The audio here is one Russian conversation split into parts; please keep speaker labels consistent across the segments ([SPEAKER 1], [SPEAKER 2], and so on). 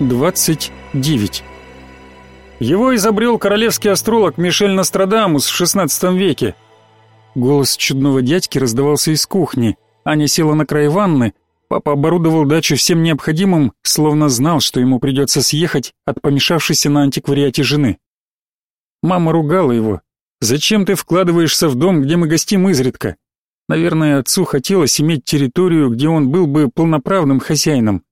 [SPEAKER 1] 29. Его изобрел королевский астролог Мишель Нострадамус в XVI веке. Голос чудного дядьки раздавался из кухни. Аня села на край ванны. Папа оборудовал дачу всем необходимым, словно знал, что ему придется съехать от помешавшейся на антиквариате жены. Мама ругала его. «Зачем ты вкладываешься в дом, где мы гостим изредка?» Наверное, отцу хотелось иметь территорию, где он был бы полноправным хозяином.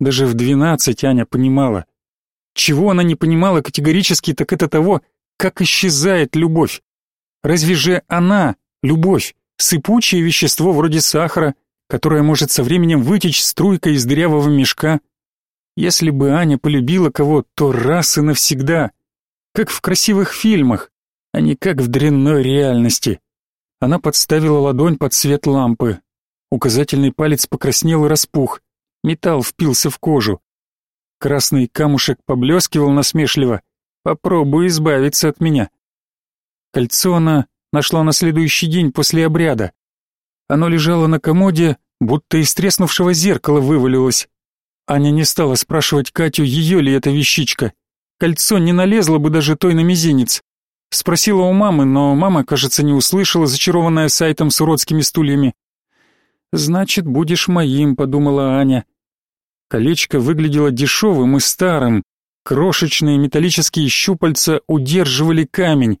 [SPEAKER 1] Даже в двенадцать Аня понимала. Чего она не понимала категорически, так это того, как исчезает любовь. Разве же она, любовь, сыпучее вещество вроде сахара, которое может со временем вытечь струйкой из дырявого мешка? Если бы Аня полюбила кого, то раз и навсегда, как в красивых фильмах, а не как в дрянной реальности. Она подставила ладонь под свет лампы. Указательный палец покраснел и распух. Металл впился в кожу. Красный камушек поблескивал насмешливо. «Попробуй избавиться от меня». Кольцо она нашла на следующий день после обряда. Оно лежало на комоде, будто из треснувшего зеркала вывалилось. Аня не стала спрашивать Катю, ее ли это вещичка. Кольцо не налезло бы даже той на мизинец. Спросила у мамы, но мама, кажется, не услышала, зачарованная сайтом с уродскими стульями. «Значит, будешь моим», — подумала Аня. Колечко выглядело дешевым и старым. Крошечные металлические щупальца удерживали камень.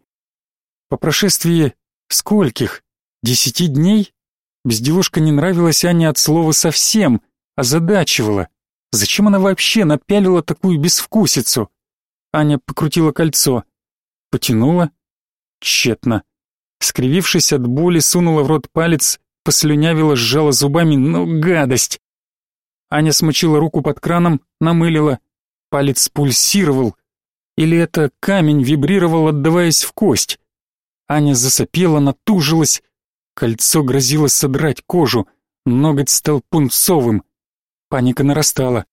[SPEAKER 1] По прошествии скольких? Десяти дней? Безделушка не нравилась Ане от слова совсем, озадачивала. Зачем она вообще напялила такую безвкусицу? Аня покрутила кольцо. Потянула. Тщетно. Скривившись от боли, сунула в рот палец, послюнявила, сжала зубами. Ну, гадость! Аня смочила руку под краном, намылила. Палец пульсировал. Или это камень вибрировал, отдаваясь в кость? Аня засопела, натужилась. Кольцо грозило содрать кожу. Ноготь стал пунцовым. Паника нарастала.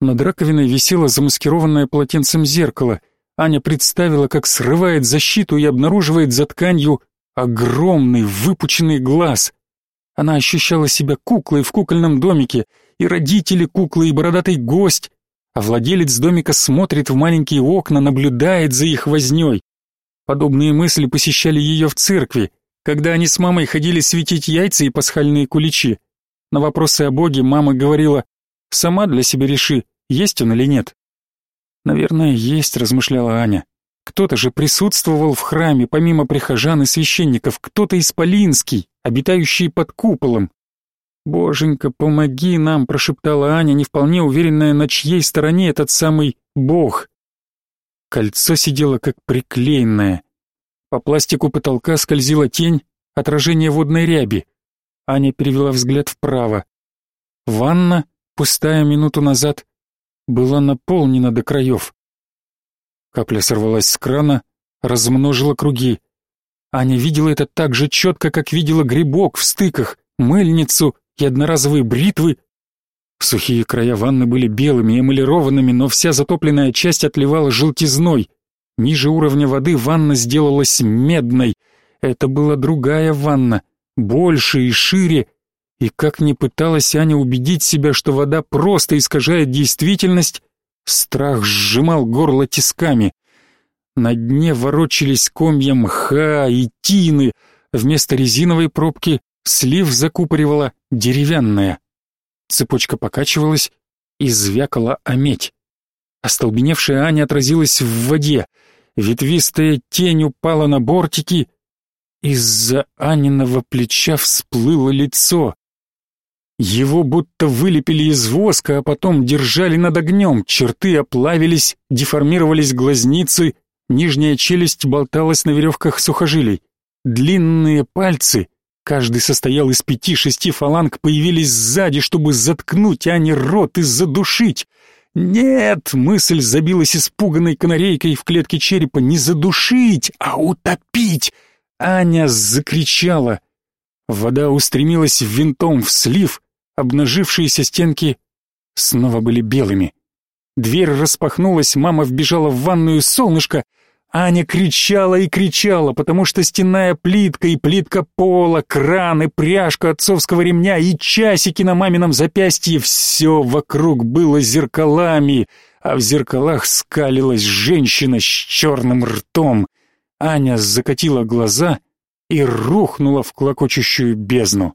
[SPEAKER 1] Над раковиной висело замаскированное полотенцем зеркало. Аня представила, как срывает защиту и обнаруживает за тканью огромный выпученный глаз. Она ощущала себя куклой в кукольном домике, и родители куклы, и бородатый гость, а владелец домика смотрит в маленькие окна, наблюдает за их вознёй. Подобные мысли посещали ее в церкви, когда они с мамой ходили светить яйца и пасхальные куличи. На вопросы о Боге мама говорила «Сама для себя реши, есть он или нет». «Наверное, есть», — размышляла Аня. «Кто-то же присутствовал в храме, помимо прихожан и священников, кто-то исполинский, обитающий под куполом». «Боженька, помоги нам», — прошептала Аня, не вполне уверенная, на чьей стороне этот самый Бог. Кольцо сидело как приклеенное. По пластику потолка скользила тень, отражение водной ряби. Аня перевела взгляд вправо. Ванна, пустая минуту назад, была наполнена до краев. Капля сорвалась с крана, размножила круги. Аня видела это так же четко, как видела грибок в стыках, мыльницу и одноразовые бритвы. Сухие края ванны были белыми, эмалированными, но вся затопленная часть отливала желтизной. Ниже уровня воды ванна сделалась медной. Это была другая ванна, больше и шире, и как ни пыталась Аня убедить себя, что вода просто искажает действительность, страх сжимал горло тисками. На дне ворочались комья мха и тины, вместо резиновой пробки слив закупоривала деревянная. Цепочка покачивалась и звякала о медь. Остолбеневшая Аня отразилась в воде, ветвистая тень упала на бортики, из-за Аниного плеча всплыло лицо. Его будто вылепили из воска, а потом держали над огнем, черты оплавились, деформировались глазницы, нижняя челюсть болталась на веревках сухожилий. Длинные пальцы, каждый состоял из пяти-шести фаланг, появились сзади, чтобы заткнуть Ане рот и задушить. «Нет!» — мысль забилась испуганной канарейкой в клетке черепа. «Не задушить, а утопить!» Аня закричала. Вода устремилась винтом в слив, Обнажившиеся стенки снова были белыми. Дверь распахнулась, мама вбежала в ванную, солнышко. Аня кричала и кричала, потому что стенная плитка и плитка пола, кран и пряжка отцовского ремня и часики на мамином запястье — все вокруг было зеркалами, а в зеркалах скалилась женщина с черным ртом. Аня закатила глаза и рухнула в клокочущую бездну.